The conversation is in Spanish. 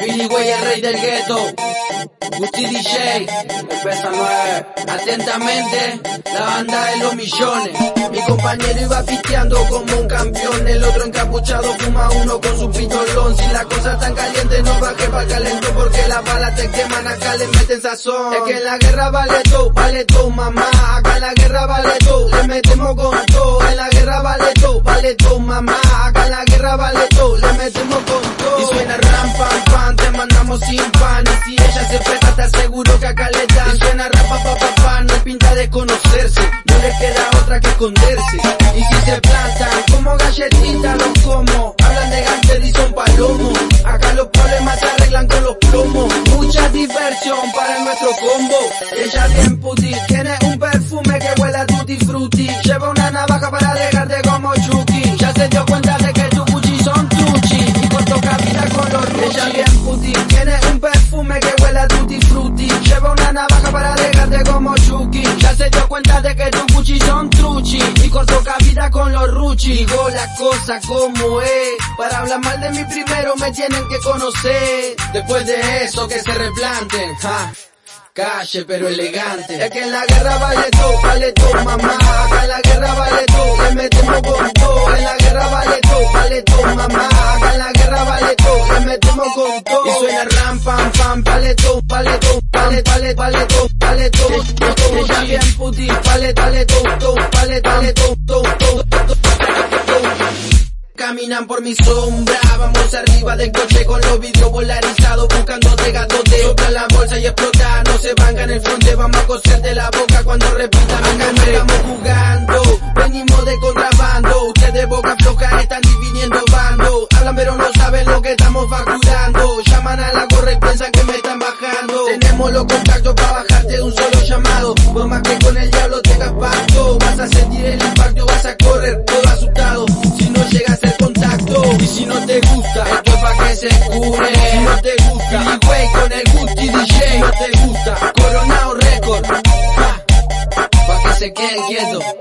Billy Way, el rey del gueto. Gusti DJ, Empieza nueve. atentamente, la banda de los millones. Mi compañero iba pisteando como un campeón, el otro encapuchado fuma uno con su pistolón. Si la cosa tan caliente no baje pa' calentón, porque las balas te queman, acá le meten sazón. Es que la guerra vale todo, vale todo mamá, acá la guerra vale todo, le metemos con todo. Te mandamos sin pan, y si ella se presta te aseguro que acá le dan. Y suena rap pa pa pa no hay pinta de conocerse, no le queda otra que esconderse. Y si se plantan como galletitas los como, hablan de gante y son palomos. Acá los problemas se arreglan con los plomos, mucha diversión para nuestro combo. Ella bien puti, tiene un perfume que huele a tutti frutti, lleva una navaja para tutti frutti, lleva una navaja para dejarte como Chucky. Ya se dio cuenta de que tu Gucci son truchi y cortó cabida con los ruchi. Digo la cosa como es, para hablar mal de mí primero me tienen que conocer. Después de eso que se replanten, ja. Calle pero elegante. Es que en la guerra vale todo, vale todo mamá. Pam pam, vale todo, vale todo, vale, vale, vale todo. Ella bien puti, vale, vale todo, vale, vale todo, todo. Caminan por mi sombra, vamos arriba del coche con los vidrios polarizados buscando de gatote. Soplan la bolsa y explota, no se vangan en el fronte, vamos a coserte la boca cuando repita mi nombre. Estamos jugando, llaman a la gorra y piensan que me están bajando. Tenemos los contactos para bajarte de un solo llamado, por más que con el diablo tengas pacto, vas a sentir el impacto, vas a correr todo asustado. Si no llegas el contacto y si no te gusta, esto es pa' que se cure. Si no te gusta, güey con el Gucci DJ. No te gusta, Coronado Record, ja, pa' que se queden quietos.